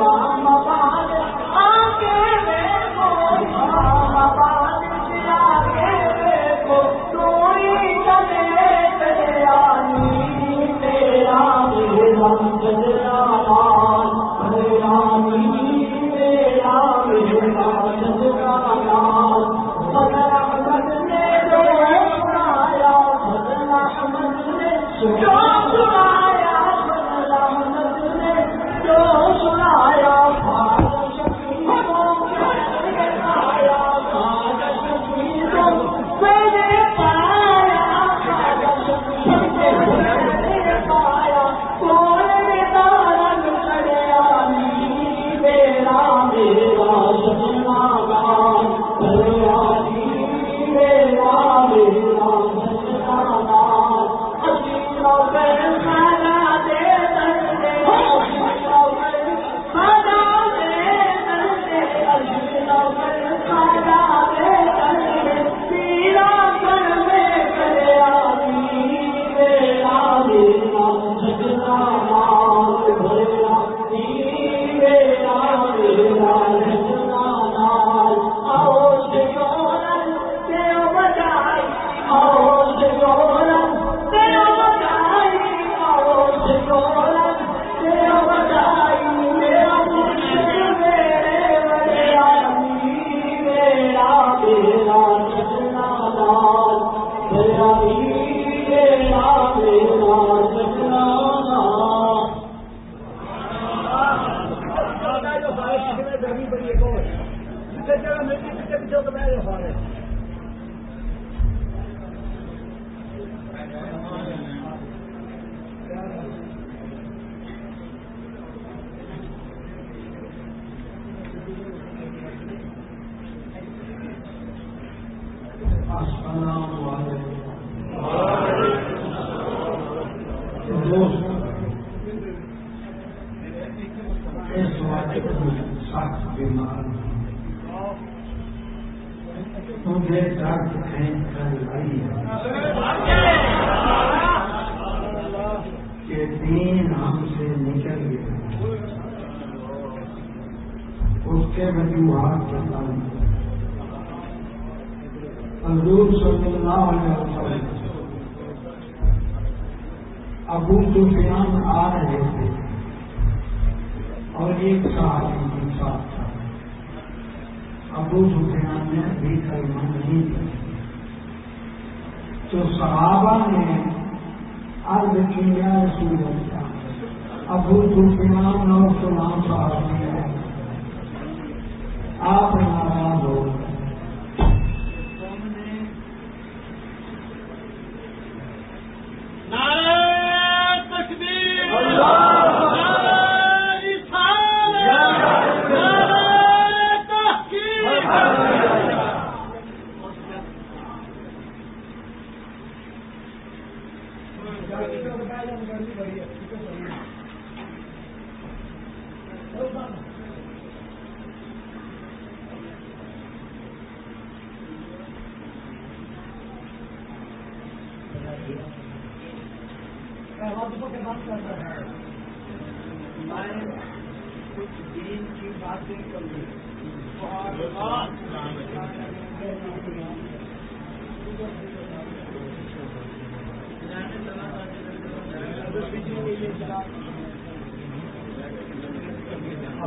سرام ہوتا ہے ابو سفیان آ رہے تھے۔ اور ایک صحابی کے ساتھ تھا۔ ابو سفیان نے ابھی کلمہ نہیں کیا تو صحابہ نے عرض کیا رسول اللہ، ابو سفیان اور سلام صاحب نے آپ ناراض ہو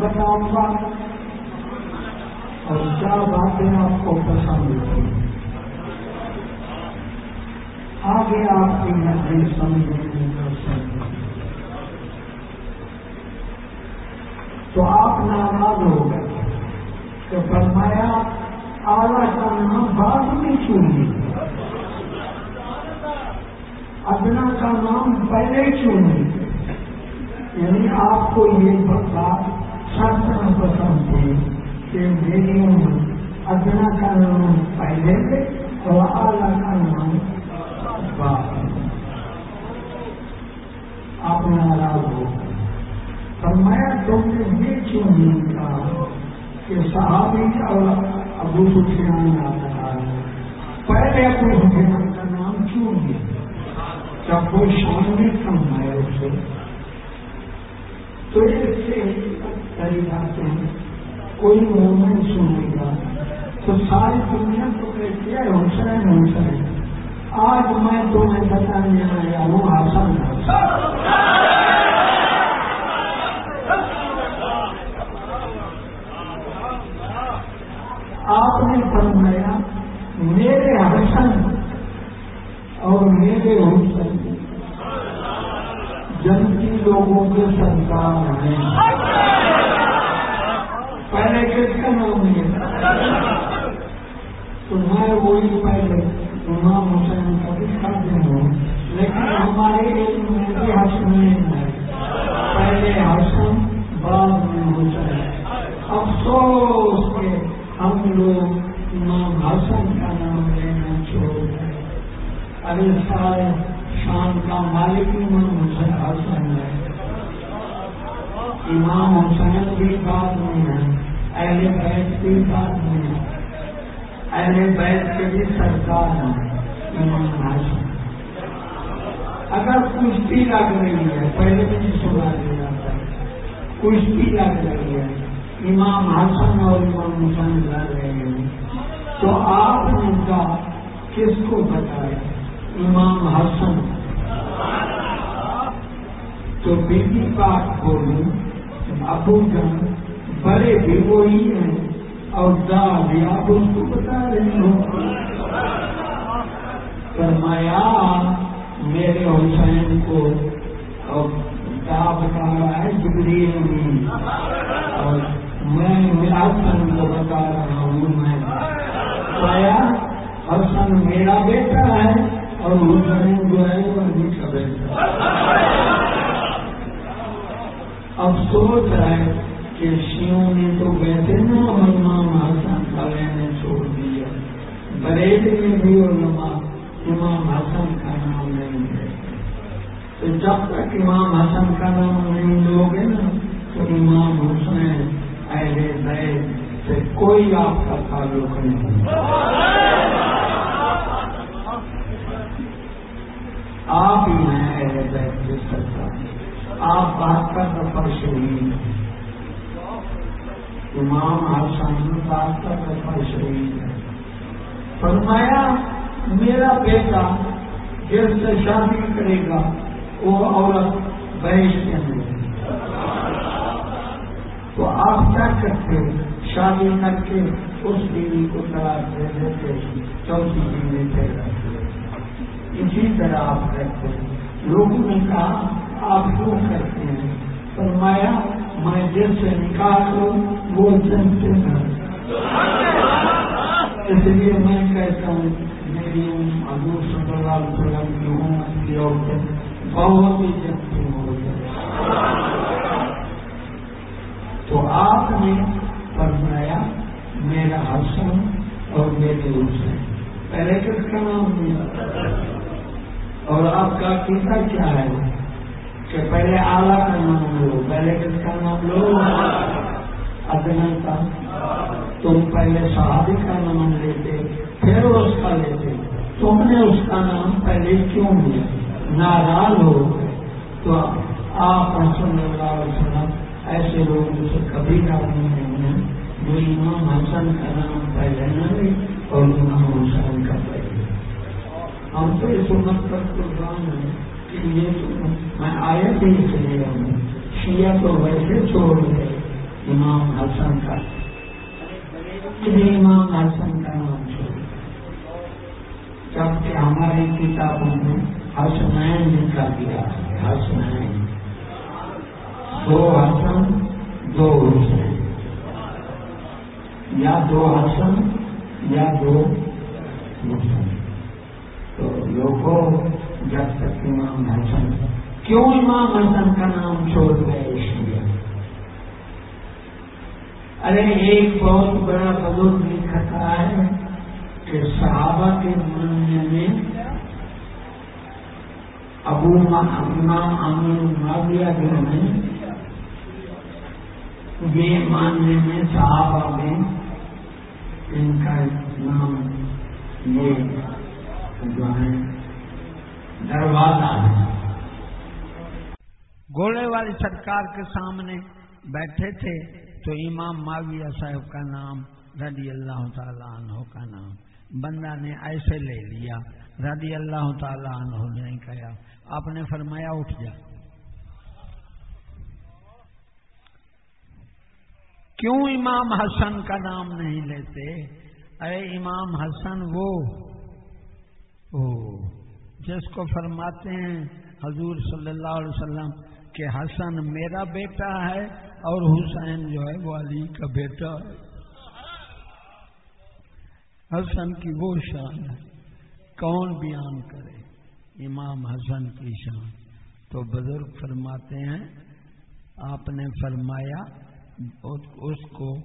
کرنا ہوگا اور کیا باتیں آپ کو پسند ہوتی آگے آپ کی نظریں سمجھ کا تو آپ ناراض ہو گئے تو فرمایا، آلہ کا نام بعد میں کیوں ادنا کا نام پہلے کیوں نہیں یعنی آپ کو یہ کہ میری عمر ادنا کا نام پہلے تھے اور اعلیٰ کا نام آپ ناراض ہو فرمایا تم نے یہ کیوں نہیں کہا کہ صحابی اور ابو سفیان آتا پہلے ابو سفیان کا نام کیوں نہیں جب کوئی شان نہیں فرمایا اسے تو ایسے طریقہ سے کوئی مومنٹ سنے گا۔ تو ساری دنیا کو کہتی ہے حسین حسین آج میں تمہیں بتانے آیا ہوں آسان آپ نے فرمایا، میرے حسن اور میرے حسن جنتی لوگوں کے سنتان ہیں پہلے کس کا نام ہے تو میں وہی پہلے امام حسین کا بھی کھاتے ہوں لیکن ہمارے علم میں بھی حسن نہیں ہے۔ پہلے حسن، بعد میں حسین افسوس کے ہم لوگ امام حسن کا نام لینا چھوڑ گئے۔ ارے سارے شام کا مالک امام حسین حسن ہے۔ امام حسین بھی بات نہیں ہے۔ اہل بیت بھی بات نہیں اہل بیت کے بھی سرکار ہیں، امام حسن اگر کشتی لگ رہی ہے، پہلے بھی سنا دیا جاتا ہے کشتی لگ رہی ہے، امام حسن اور امام حسین لگ رہے ہیں، تو آپ نے کہا، کس کو بتایا؟ امام حسن۔ تو بیٹی بات بولوں ابو جان، بڑے بھی وہی ہیں اور داد آپ اس کو بتا رہے ہو۔ فرمایا، میرے حسین کو دا بتا رہا ہے جبری اور میں میرا حسن کو بتا رہا ہوں میں۔ پایا حسن میرا بیٹا ہے اور حسین جو ہے وہ ابھی کا بیٹا اب سوچ کہ شیوں نے تو ویسے نا امام حسن کا لینے چھوڑ دیا۔ بریڈ میں بھی علماء امام حسن کا نام نہیں ہے۔ تو جب تک امام حسن کا نام نہیں لوگے نا، تو امام حسین، اہل بیت، سے کوئی آپ کا تعلق نہیں۔ آپ ہی ہیں اہل بیت کے سرکار آپ بات کا سفر شہید امام بات کا سفر شہید ہے فرمایا، میرا بیٹا جس سے شادی کرے گا، وہ عورت بحث کے اندر تو آپ کیا کرتے؟ شادی کر کے اس بیوی کو طلاق دے دیتے، چوتھی بیوی دے اسی طرح آپ کرتے لوگوں نے کہا، آپ کیوں کرتے ہیں؟ فرمایا، میں جس سے نکال کروں وہ جنتے ہیں اس لیے میں کہتا ہوں، میری ابو صلی اللہ علیہ وسلم کی امت کی عورتیں بہت ہی جنتی ہو تو آپ نے فرمایا، میرا حسن اور میرے حسین پہلے کس کا نام دیا اور آپ کا عقیدہ کیا ہے؟ کہ پہلے آلہ کا نام لو، پہلے کس کا نام لو۔ ادنا کا تم پہلے صحابی کا نام لیتے، پھر اس کا لیتے۔ تم نے اس کا نام پہلے کیوں لیا؟ ناراض ہو تو آپ صلی اللہ علیہ وسلم ایسے لوگوں سے کبھی راضی نہیں ہیں، جو امام حسن کا نام پہلے نہ لے اور امام حسین کا پہلے ہم تو اس امت پر قربان ہیں کہ یہ میں آیا بھی اس لیے ہوں شیعہ تو ویسے چھوڑ گئے امام حسن کا۔ امام حسن کا نام چھوڑ جبکہ ہماری کتابوں میں حسنین لکھا گیا ہے حسنین دو حسن، دو حسین یا دو حسن یا دو حسن تو لوگوں جب تک امام حسن، کیوں امام حسن کا نام چھوڑ گئے اس لیے؟ ارے ایک بہت بڑا بزرگ لکھتا ہے کہ صحابہ کے ماننے میں ابو امام امیر معاویہ جو ہیں، یہ ماننے میں صحابہ میں ان کا نام یہ جو ہے دروازہ ہے۔ گھوڑے والی سرکار کے سامنے بیٹھے تھے۔ تو امام معاویہ صاحب کا نام، رضی اللہ تعالیٰ عنہ کا نام، بندہ نے ایسے لے لیا، رضی اللہ تعالیٰ عنہ نے کہا، آپ نے فرمایا اٹھ جا۔ کیوں امام حسن کا نام نہیں لیتے؟ ارے امام حسن وہ جس کو فرماتے ہیں حضور صلی اللہ علیہ وسلم کہ حسن میرا بیٹا ہے اور حسین جو ہے وہ علی کا بیٹا ہے۔ حسن کی وہ شان ہے۔ کون بیان کرے؟ امام حسن کی شان۔ تو بزرگ فرماتے ہیں، آپ نے فرمایا، اس کو،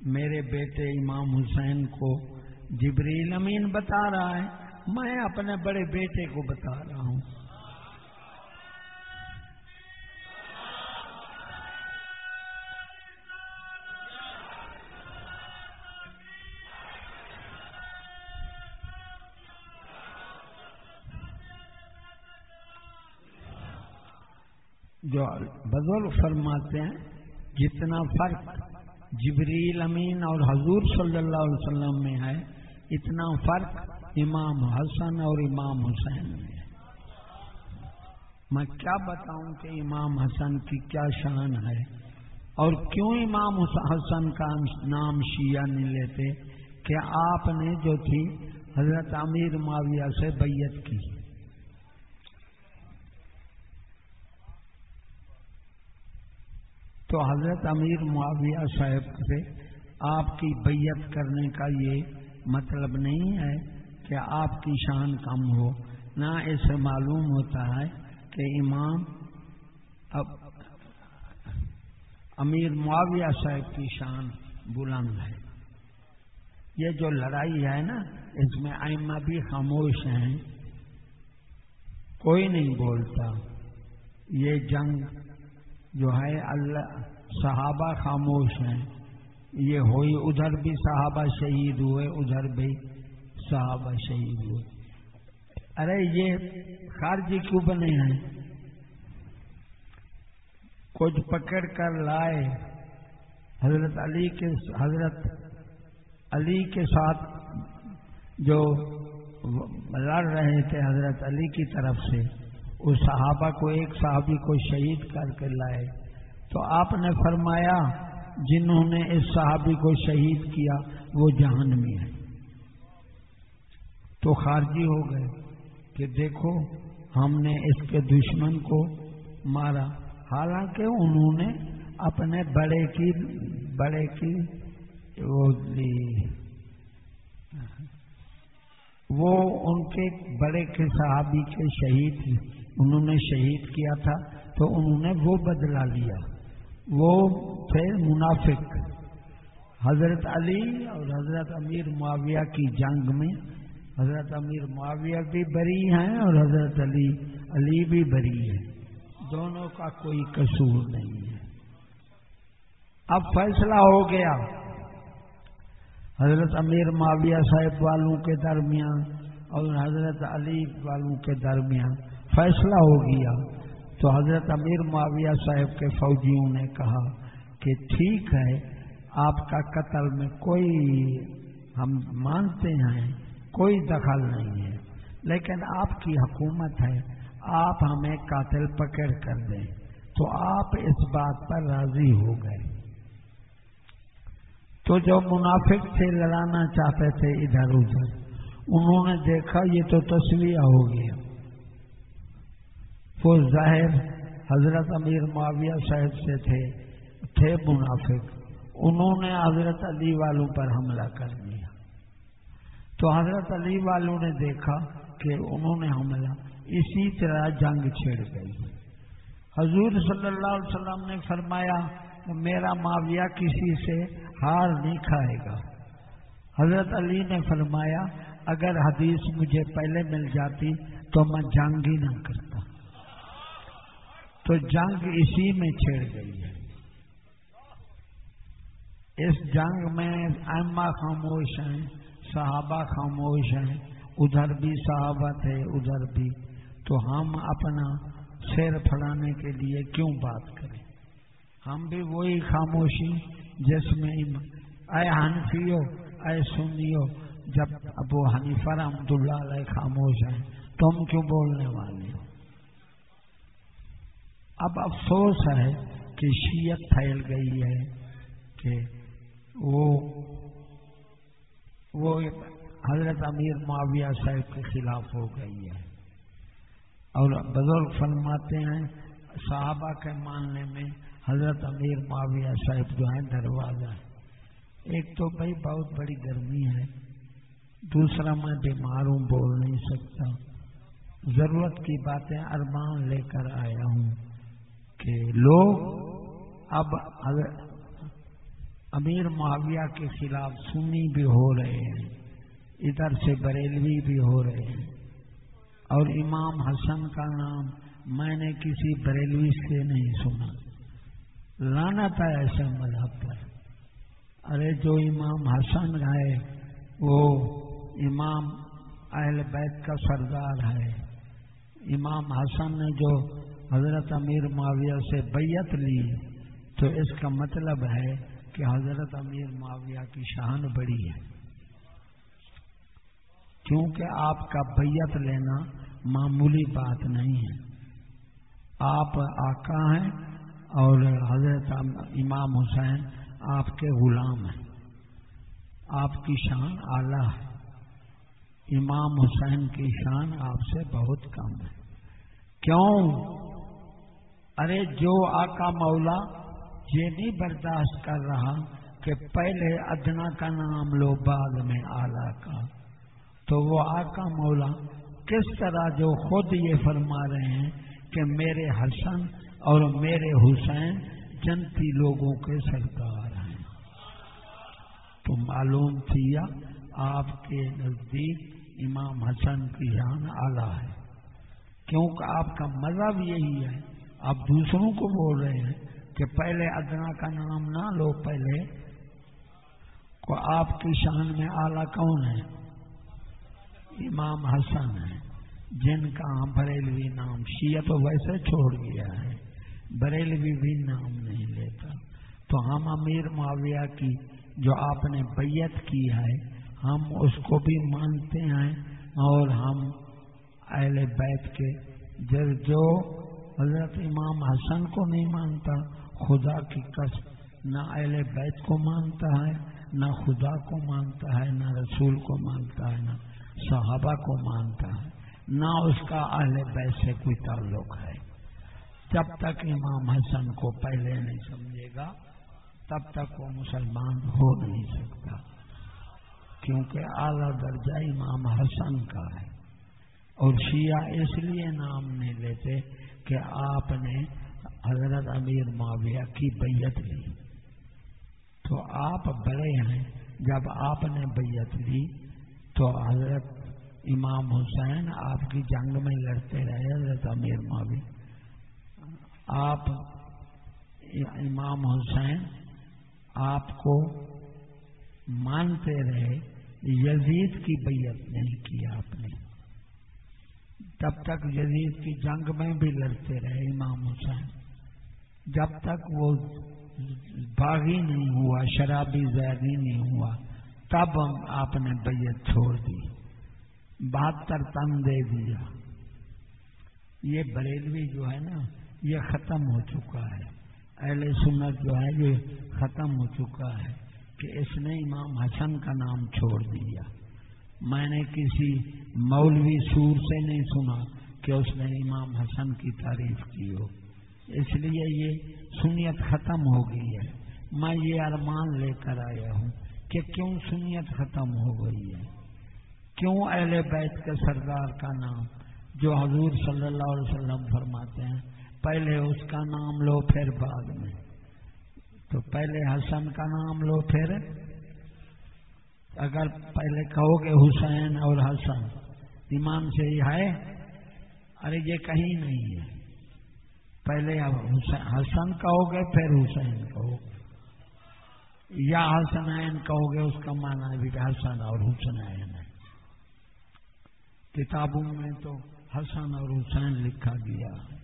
میرے بیٹے امام حسین کو جبریل امین بتا رہا ہے۔ میں اپنے بڑے بیٹے کو بتا رہا ہوں۔ جو بزرگ فرماتے ہیں، جتنا فرق جبریل امین اور حضور صلی اللہ علیہ وسلم میں ہے، اتنا فرق امام حسن اور امام حسین میں ہے۔ میں کیا بتاؤں کہ امام حسن کی کیا شان ہے اور کیوں امام حسن کا نام شیعہ نہیں لیتے کہ آپ نے جو تھی حضرت امیر معاویہ سے بیعت کی۔ تو حضرت امیر معاویہ صاحب سے آپ کی بیعت کرنے کا یہ مطلب نہیں ہے کہ آپ کی شان کم ہو۔ نہ اسے معلوم ہوتا ہے کہ امام اب امیر معاویہ صاحب کی شان بلند ہے۔ یہ جو لڑائی ہے نا، اس میں ائمہ بھی خاموش ہیں۔ کوئی نہیں بولتا۔ یہ جنگ جو ہے اللہ صحابہ خاموش ہیں۔ یہ ہوئی، ادھر بھی صحابہ شہید ہوئے، ادھر بھی صحابہ شہید ہوئے۔ ارے، یہ خارجی کیوں بنے ہیں؟ کچھ پکڑ کر لائے۔ حضرت علی کے حضرت علی کے ساتھ جو لڑ رہے تھے حضرت علی کی طرف سے۔ اس صحابہ کو ایک صحابی کو شہید کر کے لائے۔ تو آپ نے فرمایا، جنہوں نے اس صحابی کو شہید کیا، وہ جہان میں ہے۔ تو خارجی ہو گئے کہ دیکھو، ہم نے اس کے دشمن کو مارا۔ حالانکہ انہوں نے اپنے بڑے کی بڑے کی وہ وہ ان کے بڑے کے صحابی کے شہید انہوں نے شہید کیا تھا تو انہوں نے وہ بدلا لیا۔ وہ تھے منافق۔ حضرت علی اور حضرت امیر معاویہ کی جنگ میں حضرت امیر معاویہ بھی بری ہیں اور حضرت علی علی بھی بری ہے دونوں کا کوئی قصور نہیں ہے۔ اب فیصلہ ہو گیا۔ حضرت امیر معاویہ صاحب والوں کے درمیان اور حضرت علی والوں کے درمیان فیصلہ ہو گیا تو حضرت امیر معاویہ صاحب کے فوجیوں نے کہا کہ ٹھیک ہے، آپ کا قتل میں کوئی ہم مانتے ہیں، کوئی دخل نہیں ہے، لیکن آپ کی حکومت ہے، آپ ہمیں قاتل پکڑ کر دیں۔ تو آپ اس بات پر راضی ہو گئے۔ تو جو منافق تھے لڑانا چاہتے تھے ادھر ادھر، انہوں نے دیکھا یہ تو تصویر ہو گیا۔ وہ ظاہر حضرت امیر معاویہ صاحب سے تھے تھے منافق۔ انہوں نے حضرت علی والوں پر حملہ کر دیا۔ تو حضرت علی والوں نے دیکھا کہ انہوں نے حملہ، اسی طرح جنگ چھڑ گئی۔ حضور صلی اللہ علیہ وسلم نے فرمایا، میرا معاویہ کسی سے ہار نہیں کھائے گا۔ حضرت علی نے فرمایا، اگر حدیث مجھے پہلے مل جاتی تو میں جنگ ہی نہ کرتا۔ تو جنگ اسی میں چھڑ گئی ہے۔ اس جنگ میں اما خاموش ہیں، صحابہ خاموش ہیں، ادھر بھی صحابہ تھے، ادھر بھی۔ تو ہم اپنا سیر پھڑانے کے لیے کیوں بات کریں؟ ہم بھی وہی خاموشی جس میں اے ہنفیو اے سنیو جب ابو حنیفہ رحمد اللہ علیہ خاموش ہیں، تم کیوں بولنے والے ہو؟ اب افسوس ہے کہ شیت پھیل گئی ہے کہ وہ وہ حضرت امیر معاویہ صاحب کے خلاف ہو گئی ہے۔ اور بزرگ فرماتے ہیں، صحابہ کے ماننے میں حضرت امیر معاویہ صاحب جو ہیں دروازہ ایک تو بھائی بہت بڑی گرمی ہے۔ دوسرا میں بیمار ہوں، بول نہیں سکتا۔ ضرورت کی باتیں ارمان لے کر آیا ہوں کہ لوگ اب امیر معاویہ کے خلاف سنی بھی ہو رہے ہیں، ادھر سے بریلوی بھی ہو رہے ہیں۔ اور امام حسن کا نام میں نے کسی بریلوی سے نہیں سنا۔ لانا تھا ایسے مذہب پر۔ ارے جو امام حسن ہے، وہ امام اہل بیت کا سردار ہے۔ امام حسن نے جو حضرت امیر معاویہ سے بیعت لی، تو اس کا مطلب ہے کہ حضرت امیر معاویہ کی شان بڑی ہے۔ کیونکہ آپ کا بیت لینا معمولی بات نہیں ہے۔ آپ آقا ہیں اور حضرت امام حسین آپ کے غلام ہیں۔ آپ کی شان اعلی ہے۔ امام حسین کی شان آپ سے بہت کم ہے۔ کیوں؟ ارے جو آقا مولا یہ نہیں برداشت کر رہا کہ پہلے ادنا کا نام لو، بعد میں آلہ کا، تو وہ آقا مولا کس طرح جو خود یہ فرما رہے ہیں کہ میرے حسن اور میرے حسین جنتی لوگوں کے سردار ہیں۔ تو معلوم کیا آپ کے نزدیک امام حسن کی جان آلہ ہے؟ کیونکہ آپ کا مذہب یہی ہے۔ آپ دوسروں کو بول رہے ہیں کہ پہلے ادنا کا نام نہ لو پہلے۔ کو آپ کی شان میں آلہ کون ہے؟ امام حسن ہے جن کا ہاں بریلوی نام شیعہ تو ویسے چھوڑ گیا ہے۔ بریلوی بھی نام نہیں لیتا۔ تو ہم امیر معاویہ کی جو آپ نے بیعت کی ہے، ہم اس کو بھی مانتے ہیں اور ہم اہل بیت کے جو حضرت امام حسن کو نہیں مانتا، خدا کی کس نہ اہل بیت کو مانتا ہے، نہ خدا کو مانتا ہے، نہ رسول کو مانتا ہے، نہ صحابہ کو مانتا ہے۔ نہ اس کا اہل بیت سے کوئی تعلق ہے۔ جب تک امام حسن کو پہلے نہیں سمجھے گا، تب تک وہ مسلمان ہو نہیں سکتا۔ کیونکہ اعلی درجہ امام حسن کا ہے۔ اور شیعہ اس لیے نام نہیں لیتے کہ آپ نے حضرت امیر معاویہ کی بیعت لی۔ تو آپ بڑے ہیں۔ جب آپ نے بیعت لی تو حضرت امام حسین آپ کی جنگ میں لڑتے رہے، حضرت امیر معاویہ۔ آپ امام حسین آپ کو مانتے رہے، یزید کی بیعت نہیں کی آپ نے۔ تب تک یزید کی جنگ میں بھی لڑتے رہے امام حسین۔ جب تک وہ باغی نہیں ہوا، شرابی زیادی نہیں ہوا، تب آپ نے بیت چھوڑ دی۔ بہتر تن دے دیا۔ یہ بریلوی جو ہے نا یہ ختم ہو چکا ہے۔ اہل سنت جو ہے، یہ ختم ہو چکا ہے کہ اس نے امام حسن کا نام چھوڑ دیا۔ میں نے کسی مولوی سور سے نہیں سنا کہ اس نے امام حسن کی تعریف کی ہو۔ اس لیے یہ سنیت ختم ہو گئی ہے۔ میں یہ ارمان لے کر آیا ہوں کہ کیوں سنیت ختم ہو گئی ہے؟ کیوں اہل بیت کے سردار کا نام جو حضور صلی اللہ علیہ وسلم فرماتے ہیں پہلے اس کا نام لو پھر بعد میں۔ تو پہلے حسن کا نام لو پھر۔ اگر پہلے کہو گے حسین اور حسن، ایمان سے یہ ہے، ارے یہ کہیں نہیں ہے۔ پہلے حسن کہو گے، پھر حسین کہو گے۔ یا حسنین کہو گے، اس کا مانا بھی حسن اور حسنین ہے۔ کتابوں میں تو حسن اور حسین لکھا گیا۔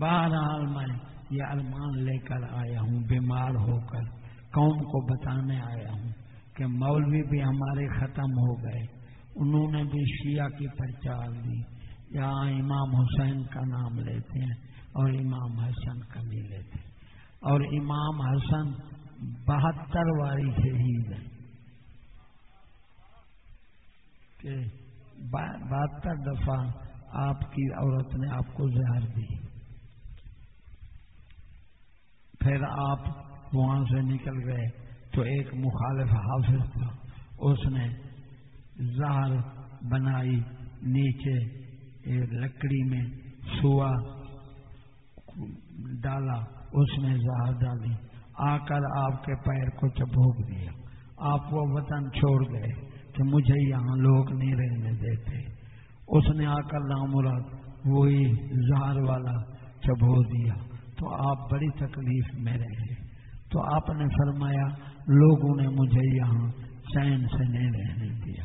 بہرحال میں یہ ارمان لے کر آیا ہوں، بیمار ہو کر قوم کو بتانے آیا ہوں کہ مولوی بھی ہمارے ختم ہو گئے۔ انہوں نے بھی شیعہ کی پرچار دی۔ یہاں امام حسین کا نام لیتے ہیں اور امام حسن کا بھی لیتے ہیں۔ اور امام حسن بہتر والی شہید ہے کہ بہتر دفعہ آپ کی عورت نے آپ کو زہر دی۔ پھر آپ وہاں سے نکل گئے تو ایک مخالف حافظ تھا۔ اس نے زہر بنائی، نیچے ایک لکڑی میں سوا ڈالا، اس نے زہر ڈالی۔ آ کر آپ کے پیر کو چبوک دیا۔ آپ وہ وطن چھوڑ گئے کہ مجھے یہاں لوگ نہیں رہنے دیتے۔ اس نے آ کر نامراد وہی زہر والا چبو دیا۔ تو آپ بڑی تکلیف میں رہے تو آپ نے فرمایا، لوگوں نے مجھے یہاں چین سے نہیں رہنے دیا۔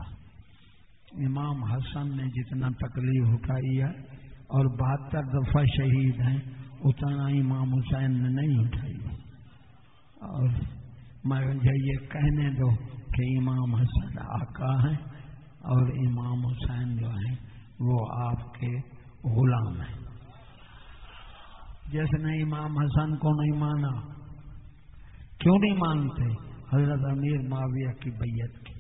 امام حسن نے جتنا تکلیف اٹھائی ہے اور بہتر دفعہ شہید ہیں، اتنا امام حسین نے نہیں اٹھائی۔ اور مجھے یہ کہنے دو کہ امام حسن آقا ہیں اور امام حسین جو ہیں، وہ آپ کے غلام ہیں۔ جس نے امام حسن کو نہیں مانا۔ کیوں نہیں مانتے؟ حضرت امیر معاویہ کی بیت کی۔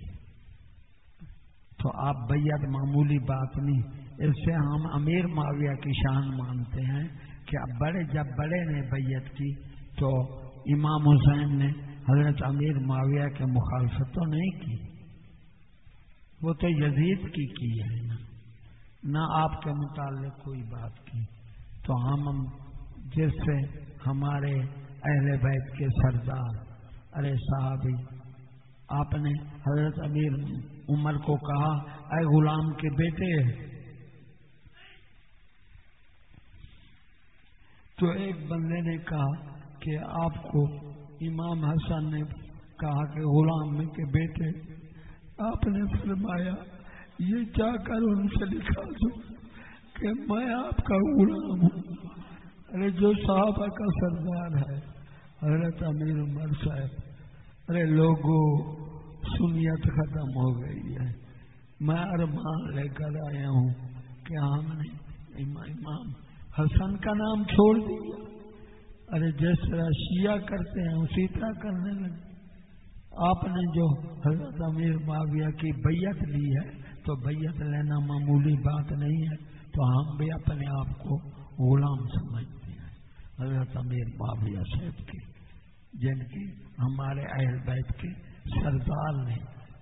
تو آپ بیت معمولی بات نہیں، اس سے ہم امیر معاویہ کی شان مانتے ہیں کہ اب بڑے، جب بڑے نے بیت کی تو امام حسین نے حضرت امیر معاویہ کے مخالفت تو نہیں کی۔ وہ تو یزید کی کی ہے نا۔ نہ آپ کے متعلق کوئی بات کی۔ تو ہم جس سے ہمارے اہل بیت کے سردار، ارے صاحبی آپ نے حضرت امیر عمر کو کہا، اے غلام کے بیٹے، تو ایک بندے نے کہا کہ آپ کو امام حسن نے کہا کہ غلام کے بیٹے، آپ نے فرمایا، یہ چاہ کر ان سے لکھا دو کہ میں آپ کا غلام ہوں؟ ارے جو صحابہ کا سردار ہے، حضرت امیر عمر صاحب، ارے لوگوں سنیت ختم ہو گئی ہے۔ میں ارمان لے کر آیا ہوں کہ ہم نے امام حسن کا نام چھوڑ دیا۔ ارے جس طرح شیعہ کرتے ہیں، اسی طرح کرنے لگے۔ آپ نے جو حضرت امیر معاویہ کی بیعت لی ہے، تو بیعت لینا معمولی بات نہیں ہے۔ تو ہم بھی اپنے آپ کو غلام سمجھتے ہیں۔ حضرت امیر معاویہ صاحب کی، جن کی ہمارے اہل بیت کے سردار نے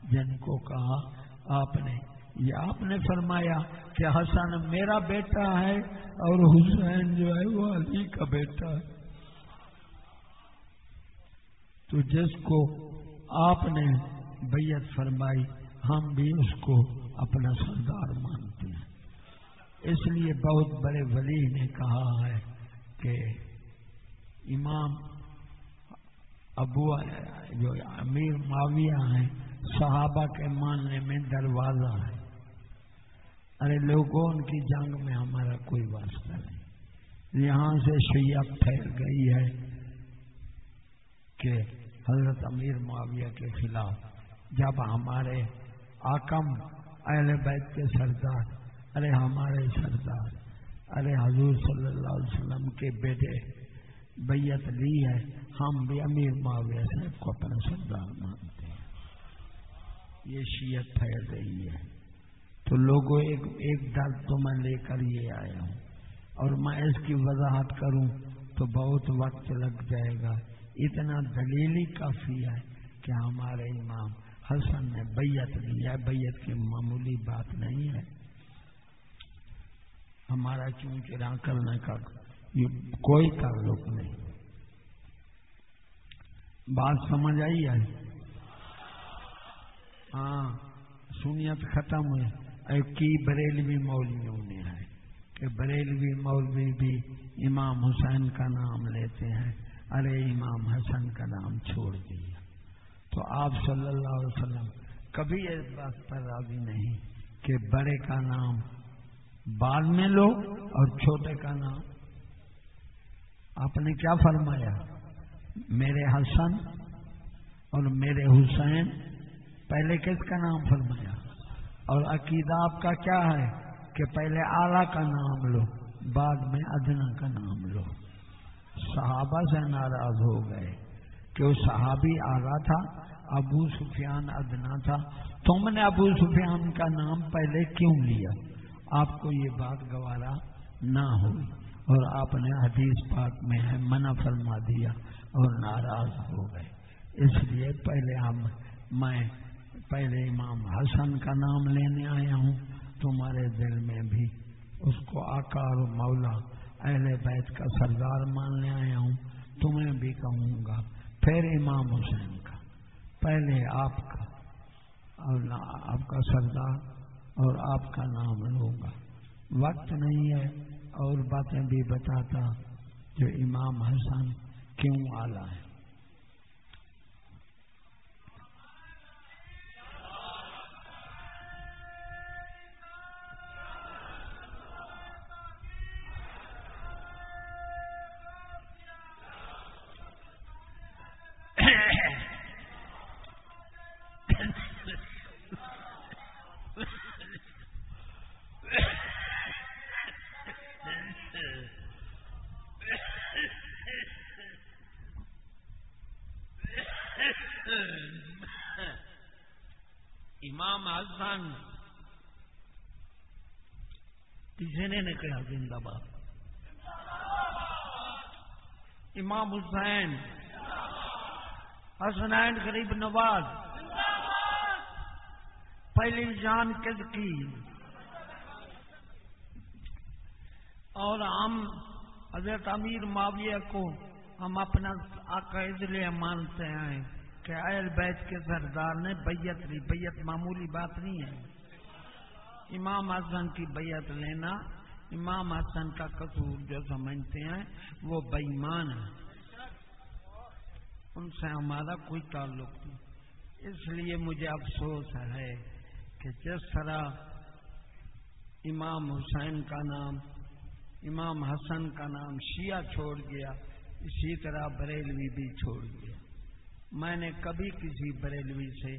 جن کو کہا، آپ نے، یہ آپ نے فرمایا کہ حسن میرا بیٹا ہے اور حسین جو ہے وہ علی کا بیٹا ہے۔ تو جس کو آپ نے بیعت فرمائی، ہم بھی اس کو اپنا سردار مانتے ہیں۔ اس لیے بہت بڑے ولی نے کہا ہے کہ امام ابو جو امیر معاویہ ہیں، صحابہ کے ماننے میں دروازہ ہے۔ ارے لوگوں، ان کی جنگ میں ہمارا کوئی واسطہ نہیں۔ یہاں سے شیعہ پھیل گئی ہے کہ حضرت امیر معاویہ کے خلاف جب ہمارے آکم اہل بیت کے سردار، ارے ہمارے سردار، ارے حضور صلی اللہ علیہ وسلم کے بیٹے بیت لی ہے، ہم بھی امیر معاویہ صاحب کو اپنا سردار مانتے ہیں۔ یہ شیعت پھیل رہی ہے۔ تو لوگوں، ایک ایک درد تو میں لے کر یہ آیا ہوں۔ اور میں اس کی وضاحت کروں تو بہت وقت لگ جائے گا۔ اتنا دلیلی کافی ہے کہ ہمارے امام حسن نے بیعت لی ہے۔ بیعت کی معمولی بات نہیں ہے۔ ہمارا کیوں چرا کرنے کا یہ کوئی تعلق نہیں۔ بات سمجھ آئی ہے؟ ہاں سنیت ختم ہوئی۔ کی بریلوی مولویوں نے ہے؟ کہ بریلوی مولوی بھی امام حسین کا نام لیتے ہیں۔ ارے امام حسن کا نام چھوڑ دیا۔ تو آپ صلی اللہ علیہ وسلم کبھی اس بات پر راضی نہیں کہ بڑے کا نام بعد میں لو اور چھوٹے کا نام آپ نے کیا فرمایا؟ میرے حسن اور میرے حسین، پہلے کس کا نام فرمایا؟ اور عقیدہ آپ کا کیا ہے کہ پہلے آلہ کا نام لو، بعد میں ادنا کا نام لو؟ صحابہ سے ناراض ہو گئے کہ وہ صحابی آگا تھا، ابو سفیان ادنا تھا۔ تم نے ابو سفیان کا نام پہلے کیوں لیا؟ آپ کو یہ بات گوارا نہ ہوئی۔ اور آپ نے حدیث پاک میں ہے، منع فرما دیا اور ناراض ہو گئے۔ اس لیے پہلے ہم، میں پہلے امام حسن کا نام لینے آیا ہوں۔ تمہارے دل میں بھی اس کو آکار مولا اہل بیت کا سردار ماننے آیا ہوں۔ تمہیں بھی کہوں گا، پھر امام حسین کا۔ پہلے آپ کا اور آپ کا سردار اور آپ کا نام لوں گا۔ وقت نہیں ہے۔ اور باتیں بھی بتاتا جو امام حسن کیوں آلہ ہے۔ نے نکلا زندہ باد۔ امام حسین حسنین غریب نواز، پہلی جان کس کی؟ اور ہم حضرت امیر معاویہ کو ہم اپنا آقا اس لیے مانتے ہیں کہ اہل بیت کے سردار نے بیت لی بیت معمولی بات نہیں ہے۔ امام حسن کی بیت لینا امام حسن کا قصور جو سمجھتے ہیں، وہ بےمان ہے ان سے ہمارا کوئی تعلق نہیں۔ اس لیے مجھے افسوس ہے کہ جس طرح امام حسین کا نام، امام حسن کا نام شیعہ چھوڑ گیا، اسی طرح بریلوی بھی چھوڑ گیا۔ میں نے کبھی کسی بریلوی سے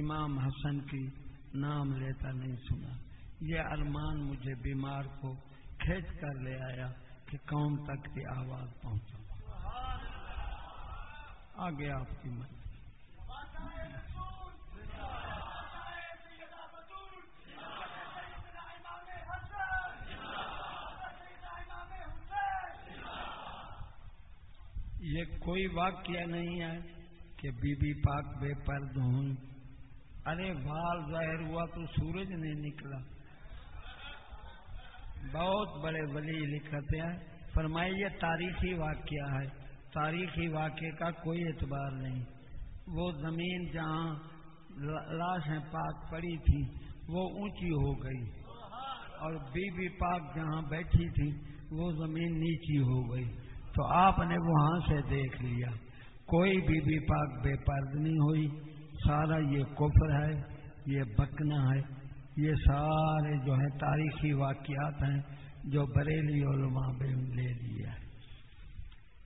امام حسن کی نام لیتا نہیں سنا۔ یہ ارمان مجھے بیمار کو کھینچ کر لے آیا کہ قوم تک کی آواز پہنچا۔ آگے آپ کی من یہ کوئی واقعہ نہیں ہے کہ بی بی پاک بے پرد ہوں۔ ارے بال ظاہر ہوا تو سورج نہیں نکلا۔ بہت بڑے ولی لکھتے ہیں۔ فرمائی یہ تاریخی واقعہ ہے۔ تاریخی واقعے کا کوئی اعتبار نہیں۔ وہ زمین جہاں لاشیں پاک پڑی تھی وہ اونچی ہو گئی۔ اور بی بی پاک جہاں بیٹھی تھی وہ زمین نیچی ہو گئی۔ تو آپ نے وہاں سے دیکھ لیا۔ کوئی بی بی پاک بے پرد نہیں ہوئی۔ سارا یہ کفر ہے، یہ بکنا ہے۔ یہ سارے جو ہیں تاریخی واقعات ہیں جو بریلی علماء بے لے لیا ہے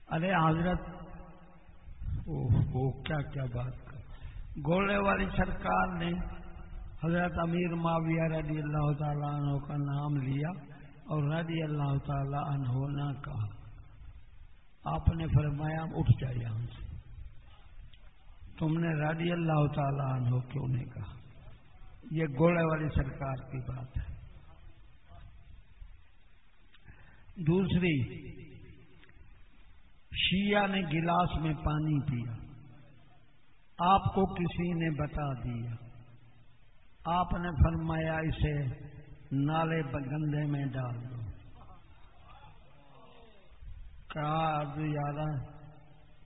ارے حضرت وہ کیا کیا بات کر۔ گولے والی سرکار نے حضرت امیر معاویہ رضی اللہ تعالیٰ عنہ کا نام لیا اور رضی اللہ تعالیٰ عنہ نہ کہا۔ آپ نے فرمایا اٹھ جائے یہاں سے۔ تم نے رضی اللہ تعالیٰ عنہ کیوں نہیں کہا؟ یہ گوڑے والی سرکار کی بات ہے۔ دوسری، شیعہ نے گلاس میں پانی پیا۔ آپ کو کسی نے بتا دیا۔ آپ نے فرمایا اسے نالے گندے میں ڈال دو۔ کہا یار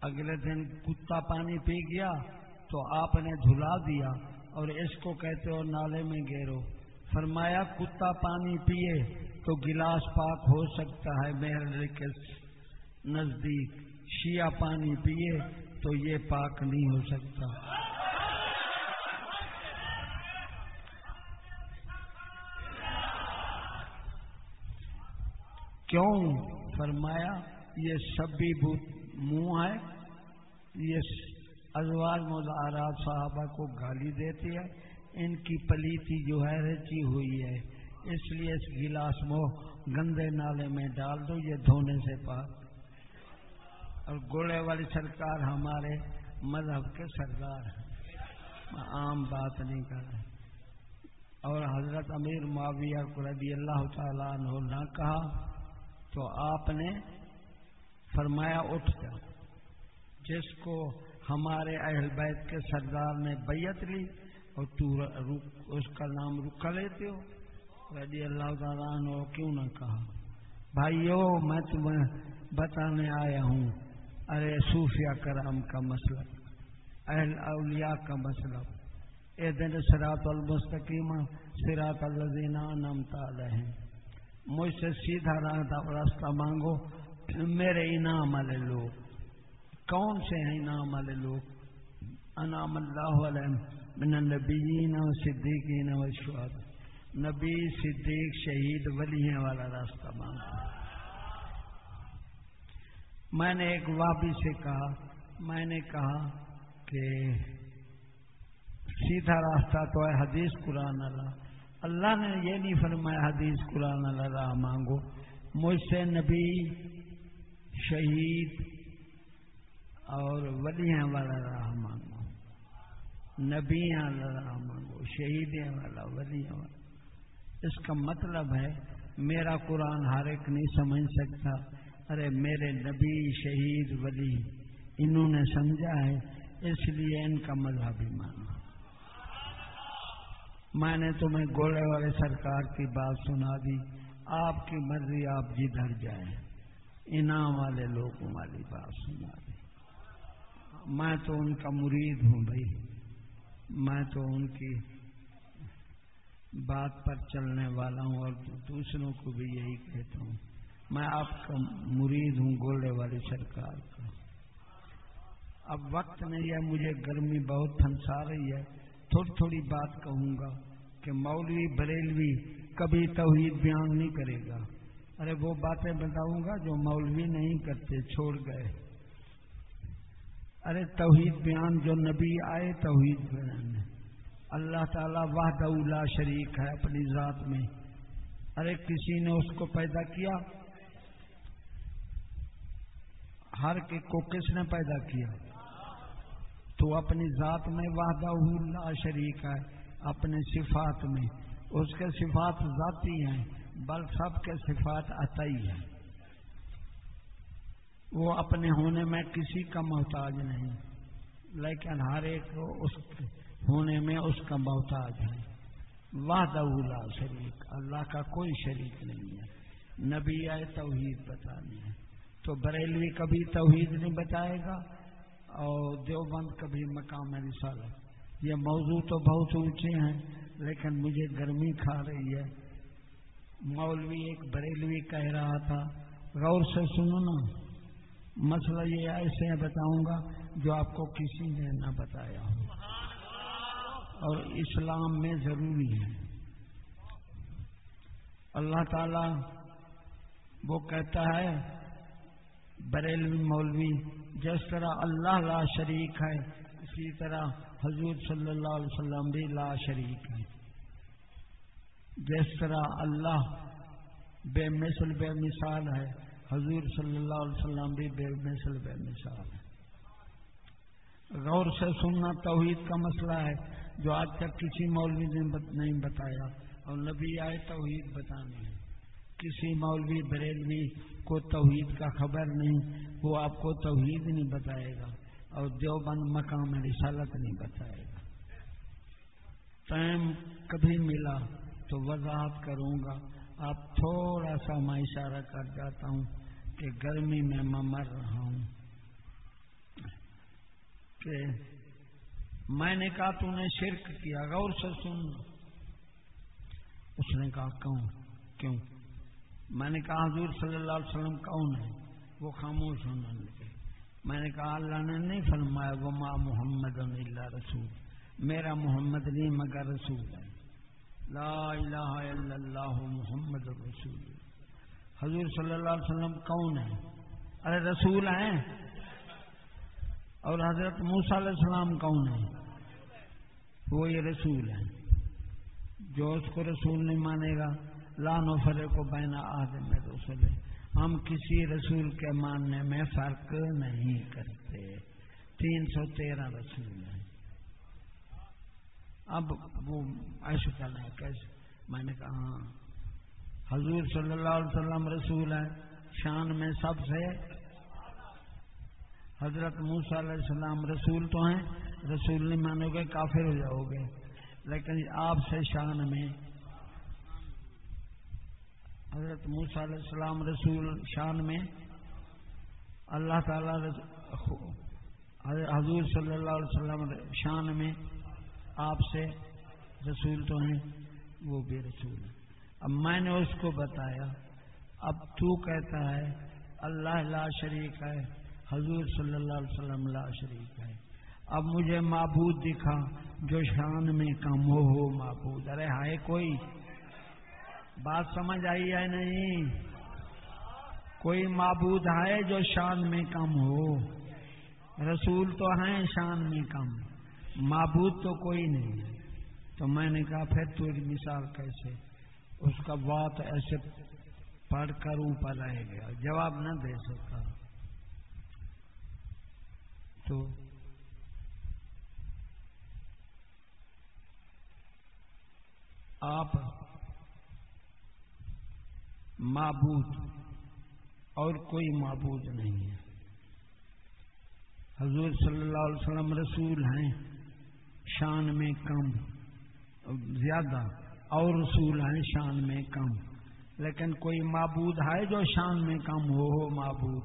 اگلے دن کتا پانی پی گیا تو آپ نے دھلا دیا۔ اور اس کو کہتے ہو نالے میں گیرو فرمایا، کتا پانی پیے تو گلاس پاک ہو سکتا ہے میرے کے نزدیک شیعہ پانی پیے تو یہ پاک نہیں ہو سکتا۔ کیوں؟ فرمایا، یہ سبھی منہ ہے یہ ازواج مظاہرات صحابہ کو گالی دیتی ہے ان کی پلیتی جو ہے رچی ہوئی ہے۔ اس لیے اس گلاس میں گندے نالے میں ڈال دو، یہ دھونے سے پاک۔ اور گوڑے والی سرکار ہمارے مذہب کے سردار ہیں۔ عام بات نہیں کر رہے اور حضرت امیر معاویہ کو رضی اللہ تعالیٰ عنہ نہ کہا تو آپ نے فرمایا اٹھ جا جس کو ہمارے اہل بیت کے سردار نے بیعت لی اور تو اس کا نام رکا لیتے ہو؟ رضی اللہ تعالیٰ عنہ کیوں نہ کہا؟ بھائیو، میں تمہیں بتانے آیا ہوں۔ ارے صوفیہ کرام کا مسئلہ، اہل اولیاء کا مسئلہ۔ اے دن سرات المستقیم سرات الزینہ نمتا علیہم۔ مجھ سے سیدھا راستہ مانگو، میرے انعام والے لوگ۔ کون سے ہیں انعام والے لوگ؟ انعام اللہ علیہ من النبیین و صدیقین و شہد نبی، صدیق، شہید ولیوں والا راستہ مانگو میں نے ایک وابی سے کہا، میں نے کہا کہ سیدھا راستہ تو ہے حدیث قرآن اللہ۔ اللہ نے یہ نہیں فرمایا حدیث قرآن اللہ مانگو۔ مجھ سے نبی، شہید اور ولیاں والا راہ مانگو نبی راہ مانگو شہید والا، ولیاں والا۔ اس کا مطلب ہے، میرا قرآن ہر ایک نہیں سمجھ سکتا۔ ارے میرے نبی، شہید، ولی، انہوں نے سمجھا ہے، اس لیے ان کا مذہبی مانو میں نے تمہیں گوڑے والے سرکار کی بات سنا دی۔ آپ کی مرضی، آپ جدھر جائیں۔ انعام والے لوگوں والی بات سنا دی۔ میں تو ان کا مرید ہوں بھائی۔ میں تو ان کی بات پر چلنے والا ہوں اور دوسروں کو بھی یہی کہتا ہوں۔ میں آپ کا مرید ہوں گولڈے والی سرکار کا۔ اب وقت نہیں ہے، مجھے گرمی بہت تھنسا رہی ہے۔ تھوڑی تھوڑی بات کہوں گا کہ مولوی بریلوی کبھی توحید بیان نہیں کرے گا۔ ارے وہ باتیں بتاؤں گا جو مولوی نہیں کرتے، چھوڑ گئے۔ ارے توحید بیان جو نبی آئے، توحید بیان اللہ تعالیٰ واحد لا شریک ہے اپنی ذات میں۔ ارے کسی نے اس کو پیدا کیا؟ ہر کے کو کس نے پیدا کیا؟ تو اپنی ذات میں وحدہ لا شریک ہے اپنے صفات میں۔ اس کے صفات ذاتی ہیں، بل سب کے صفات عطائی ہیں۔ وہ اپنے ہونے میں کسی کا محتاج نہیں۔ لیکن ہر ایک اس ہونے میں اس کا محتاج ہے۔ وحدہ لا شریک، اللہ کا کوئی شریک نہیں ہے۔ نبی آئے توحید بتانے ہیں۔ تو بریلوی کبھی توحید نہیں بتائے گا اور دیوبند کبھی مقام رسالت۔ یہ موضوع تو بہت اونچے ہیں، لیکن مجھے گرمی کھا رہی ہے۔ مولوی ایک بریلوی کہہ رہا تھا، غور سے سنو نا۔ مسئلہ یہ ایسے بتاؤں گا جو آپ کو کسی نے نہ بتایا ہو۔ اور اسلام میں ضروری ہے۔ اللہ تعالی وہ کہتا ہے، بریلوی مولوی، جس طرح اللہ لا شریک ہے، اسی طرح حضور صلی اللہ علیہ وسلم بھی لا شریک ہے جس طرح اللہ بے مثل، بے مثال ہے۔ حضور صلی اللہ علیہ وسلم بھی بے مثل، بے مثال ہے غور سے سننا توحید کا مسئلہ ہے، جو آج تک کسی مولوی نے نہیں بتایا۔ اور نبی آئے توحید بتانے۔ ہیں کسی مولوی بریلوی کو توحید کا خبر نہیں، وہ آپ کو توحید نہیں بتائے گا۔ اور دیوبند مقام رسالت نہیں بتائے گا۔ ٹائم کبھی ملا تو وضاحت کروں گا۔ آپ تھوڑا سا میں اشارہ کر جاتا ہوں کہ گرمی میں میں مر رہا ہوں کہ میں نے کہا تو نے شرک کیا، غور سے سن۔ اس نے کہا، کیوں؟ کیوں؟ میں نے کہا، حضور صلی اللہ علیہ وسلم کون ہے؟ وہ خاموش ہونے لگے۔ میں نے کہا، اللہ نے نہیں فرمایا وہ ماں محمد اللہ رسول۔ میرا محمد نہیں، مگر رسول ہے۔ لا الہ الا اللہ محمد رسول. حضور صلی اللہ علیہ وسلم کون ہے ارے رسول ہیں؟ اور حضرت موسیٰ علیہ السلام کون ہے وہ یہ رسول ہے جو اس کو رسول نہیں مانے گا، لان و فرے کو بینا آدم میں رسول ہے۔ ہم کسی رسول کے ماننے میں فرق نہیں کرتے۔ تین سو تیرہ رسول ہیں۔ اب وہ ایسے کرنا ہے، کیسے؟ میں نے کہا ہاں۔ حضور صلی اللہ علیہ وسلم رسول ہے شان میں سب سے۔ حضرت موسیٰ علیہ السلام رسول تو ہیں، رسول نہیں مانو گے، کافر ہو جاؤ گے۔ لیکن آپ سے شان میں۔ حضرت موسیٰ علیہ السلام رسول شان میں۔ اللہ تعالی حضور صلی اللہ علیہ وسلم شان میں۔ آپ سے رسول تو ہیں، وہ بھی رسول ہیں۔ اب میں نے اس کو بتایا، اب تو کہتا ہے، اللہ لا شریک ہے، حضور صلی اللہ علیہ وسلم لا شریک ہے۔ اب مجھے معبود دکھا، جو شان میں کم ہو ہو معبود۔ ارے ہائے، کوئی بات سمجھ آئی ہے نہیں؟ کوئی معبود ہے جو شان میں کم ہو؟ رسول تو ہیں، شان میں کم۔ معبود تو کوئی نہیں ہے۔ تو میں نے کہا، پھر تو ایک مثال کیسے؟ اس کا بات ایسے پڑھ کر اوپر رہ گیا۔ جواب نہ دے سکا تو آپ معبود اور کوئی معبود نہیں ہے۔ حضور صلی اللہ علیہ وسلم رسول ہیں۔ شان میں کم، زیادہ اور رسول ہیں شان میں کم۔ لیکن کوئی معبود ہے جو شان میں کم ہو ہو معبود۔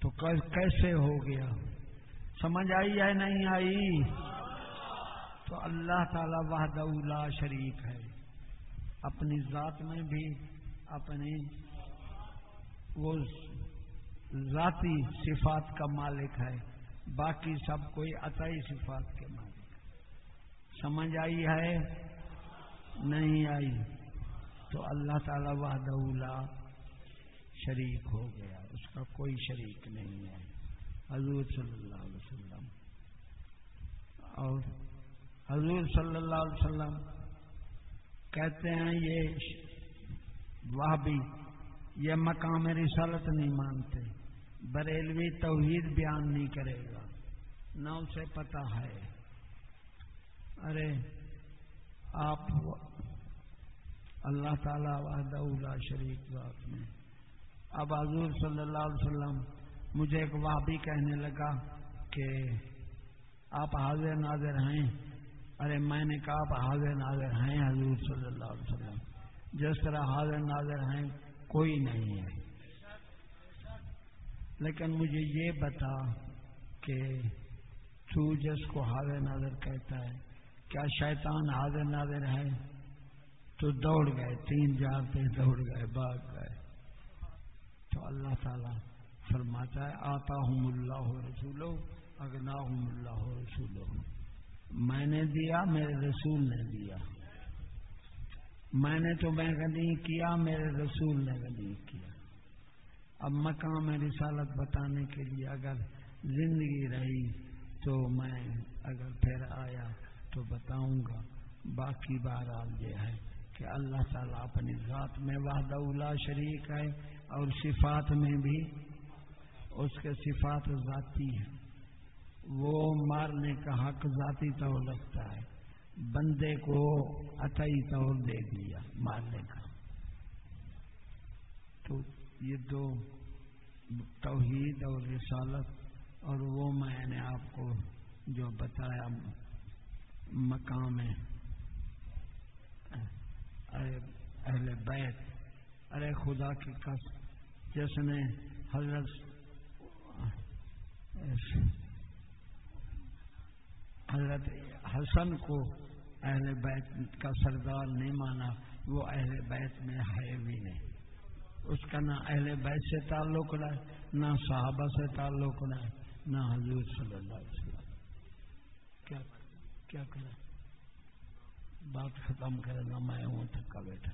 تو کیسے ہو گیا؟ سمجھ آئی ہے نہیں آئی؟ تو اللہ تعالی وحدہ لا شریک ہے۔ اپنی ذات میں بھی اپنی وہ ذاتی صفات کا مالک ہے۔ باقی سب کوئی عطائی صفات کے مالک۔ سمجھ آئی ہے؟ نہیں آئی۔ تو اللہ تعالی وحدہ لا شریک ہو گیا۔ اس کا کوئی شریک نہیں ہے۔ حضور صلی اللہ علیہ وسلم۔ اور حضور صلی اللہ علیہ وسلم کہتے ہیں یہ وہ بھی یہ مقام رسالت نہیں مانتے۔ بریلوی توحید بیان نہیں کرے گا۔ نہ اسے پتا ہے۔ ارے، آپ اللہ تعالی وحدہ شریف بات میں۔ اب حضور صلی اللہ علیہ وسلم مجھے ایک بھی کہنے لگا کہ آپ حاضر ناظر ہیں۔ ارے، میں نے کہا آپ حاضر ناظر ہیں حضور صلی اللہ علیہ وسلم۔ جس طرح حاضر ناظر ہیں، کوئی نہیں ہے۔ لیکن مجھے یہ بتا کہ تو جس کو حاضر ناظر کہتا ہے کیا شیطان حاضر ناظر ہے تو دوڑ گئے، تین جار دوڑ گئے، بھاگ گئے۔ تو اللہ تعالی فرماتا ہے آتا ہوں اللہ رسولو اگنا ہوں اللہ رسولو میں نے دیا، میرے رسول نے دیا۔ میں نے تو میں نہیں کیا، میرے رسول نے نہیں کیا۔ اب مقام رسالت بتانے کے لیے اگر زندگی رہی تو میں اگر پھر آیا تو بتاؤں گا، باقی بار یہ ہے کہ اللہ تعالیٰ اپنی ذات میں وحدہ اولا شریک ہے اور صفات میں بھی اس کے صفات ذاتی ہیں۔ وہ مارنے کا حق ذاتی طور لگتا ہے۔ بندے کو عطائی طور دے دیا مارنے کا۔ تو یہ دو توحید اور رسالت اور وہ میں نے آپ کو جو بتایا مقام اہل بیت ارے خدا کی کس جس نے حضرت حضرت حسن کو اہل بیت کا سردار نہیں مانا، وہ اہل بیت میں ہے بھی نہیں۔ اس کا نہ اہل بیت سے تعلق رہا، نہ صحابہ سے تعلق رہا، نہ حضور صلی اللہ علیہ وسلم۔ کیا کریں بات ختم کرے، نہ میں ہوں تھکا بیٹھا۔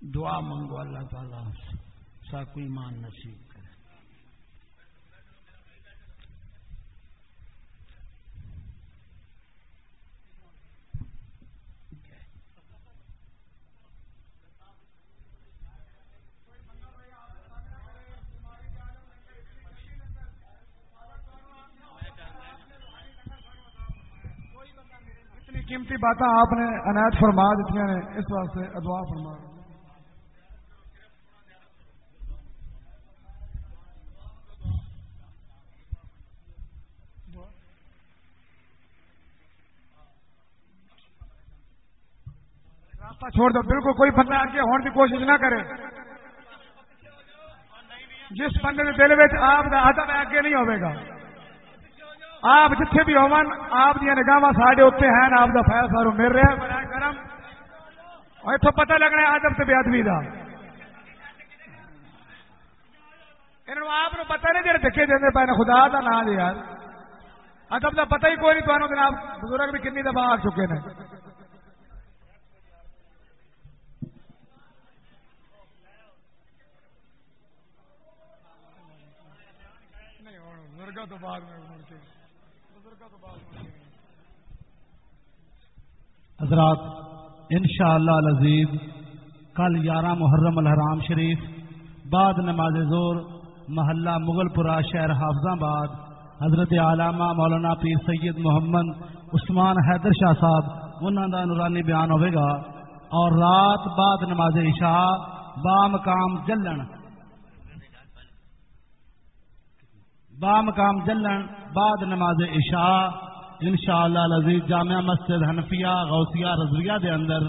دعا منگو اللہ تعالیٰ سا کوئی مان نصیب کرے قیمتی باتیں آپ نے عنایت فرما دیتی ہیں اس واسطے ادوا فرما راستہ چھوڑ دو بالکل کوئی بندہ آگے ہونے کی کوشش نہ کرے جس بندے کے دل میں آپ کا ادب اگے نہیں ہوئے گا آپ جتھے بھی ہون، آپ دیا نگاہ ساڈے اتنے ہیں، آپ کا فیصلہ مل رہا ہے بڑا گرم اتوں پتہ لگنا ہے آدم سے بے ادبی کا آپ پتا نہیں جی دکے دے پے خدا کا نام جی یار۔ ادب کا پتہ ہی کوئی نہیں تمہیں جناب بزرگ بھی کنی دفعہ آ چکے ہیں بزرگوں تو بعد میں حضرات، انشاءاللہ العزیز، کل گیارہ محرم الحرام شریف، بعد نماز زور، محلہ مغل پورہ شہر حافظ آباد حضرت علامہ مولانا پیر سید محمد عثمان حیدر شاہ صاحب انہوں کا نورانی بیان ہوئے گا۔ اور رات بعد نماز عشاء، بامقام جلن بامقام جلن، بعد نماز عشاء، انشاءاللہ شاء اللہ جامعہ مسجد حنفیہ، غوثیہ، رضویہ دے اندر